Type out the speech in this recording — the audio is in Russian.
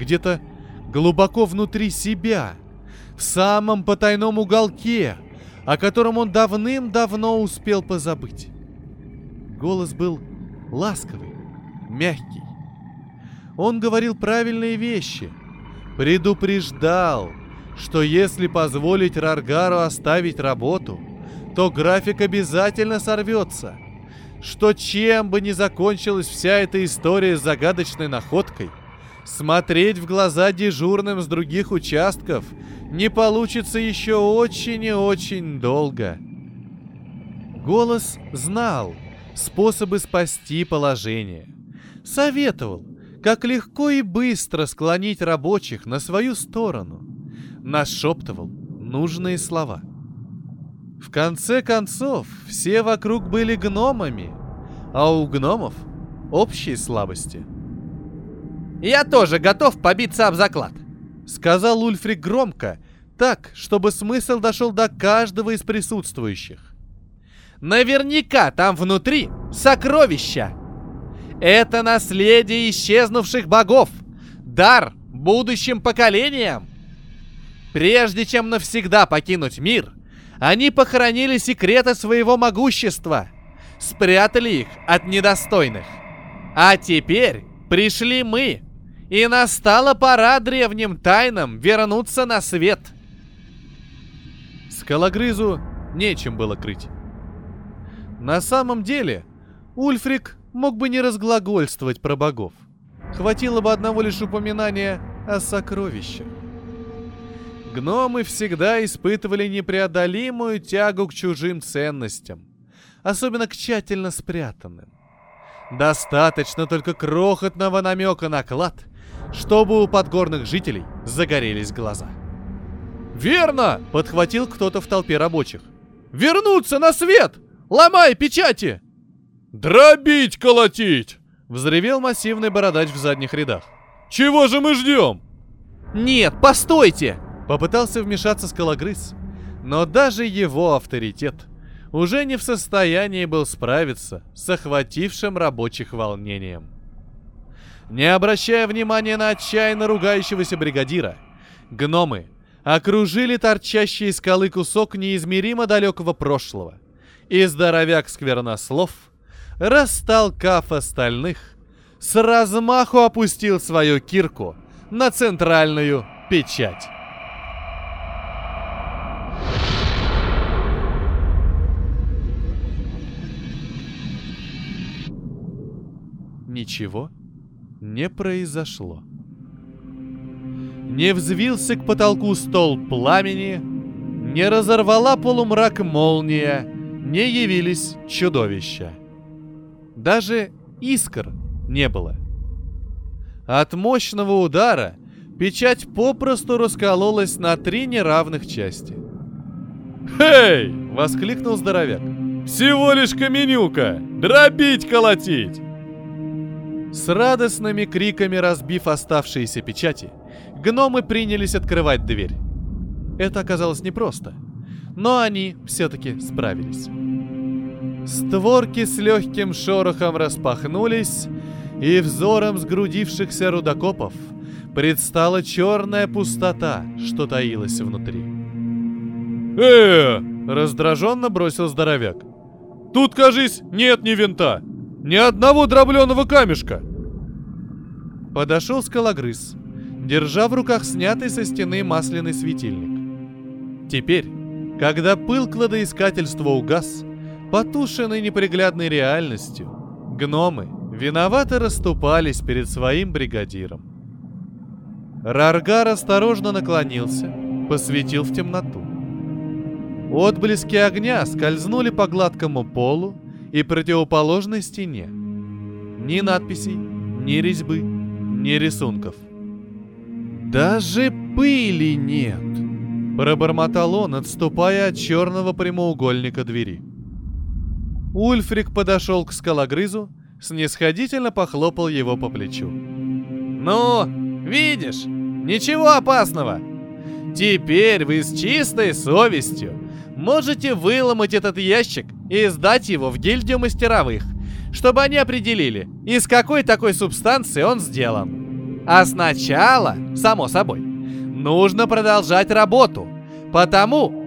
где-то глубоко внутри себя, в самом потайном уголке, о котором он давным-давно успел позабыть. Голос был ласковый, мягкий. Он говорил правильные вещи, предупреждал, что если позволить Раргару оставить работу, то график обязательно сорвется, что чем бы ни закончилась вся эта история с загадочной находкой, смотреть в глаза дежурным с других участков не получится еще очень и очень долго. Голос знал способы спасти положение. Советовал, как легко и быстро склонить рабочих на свою сторону. Нашептывал нужные слова. В конце концов, все вокруг были гномами, а у гномов общие слабости. «Я тоже готов побиться об заклад», — сказал Ульфрик громко, так, чтобы смысл дошел до каждого из присутствующих. «Наверняка там внутри сокровища!» Это наследие исчезнувших богов. Дар будущим поколениям. Прежде чем навсегда покинуть мир, они похоронили секреты своего могущества, спрятали их от недостойных. А теперь пришли мы, и настала пора древним тайнам вернуться на свет. Скалогрызу нечем было крыть. На самом деле, Ульфрик мог бы не разглагольствовать про богов. Хватило бы одного лишь упоминания о сокровищах. Гномы всегда испытывали непреодолимую тягу к чужим ценностям, особенно к тщательно спрятанным. Достаточно только крохотного намека на клад, чтобы у подгорных жителей загорелись глаза. «Верно!» — подхватил кто-то в толпе рабочих. «Вернуться на свет! Ломай печати!» «Дробить, колотить!» — взревел массивный бородач в задних рядах. «Чего же мы ждем?» «Нет, постойте!» — попытался вмешаться скалогрыз. Но даже его авторитет уже не в состоянии был справиться с охватившим рабочих волнением. Не обращая внимания на отчаянно ругающегося бригадира, гномы окружили торчащий из скалы кусок неизмеримо далекого прошлого, и здоровяк сквернослов — растолкав остальных, с размаху опустил свою кирку на центральную печать. Ничего не произошло. Не взвился к потолку стол пламени, не разорвала полумрак молния, не явились чудовища. Даже искр не было. От мощного удара печать попросту раскололась на три неравных части. «Эй!» — воскликнул здоровяк. «Всего лишь каменюка! Дробить, колотить!» С радостными криками разбив оставшиеся печати, гномы принялись открывать дверь. Это оказалось непросто, но они все-таки справились. Створки с легким шорохом распахнулись, и взором сгрудившихся рудокопов предстала черная пустота, что таилась внутри. э раздраженно бросил здоровяк. «Тут, кажись, нет ни винта, ни одного дробленого камешка!» Подошел скалогрыз, держа в руках снятый со стены масляный светильник. Теперь, когда пыл кладоискательства угас, Потушенной неприглядной реальностью, гномы виновато расступались перед своим бригадиром. Раргар осторожно наклонился, посветил в темноту. Отблески огня скользнули по гладкому полу и противоположной стене. Ни надписей, ни резьбы, ни рисунков. «Даже пыли нет!» Пробормотал он, отступая от черного прямоугольника двери. Ульфрик подошел к скалогрызу, снисходительно похлопал его по плечу. «Ну, видишь, ничего опасного. Теперь вы с чистой совестью можете выломать этот ящик и сдать его в гильдию мастеровых, чтобы они определили, из какой такой субстанции он сделан. А сначала, само собой, нужно продолжать работу. Потому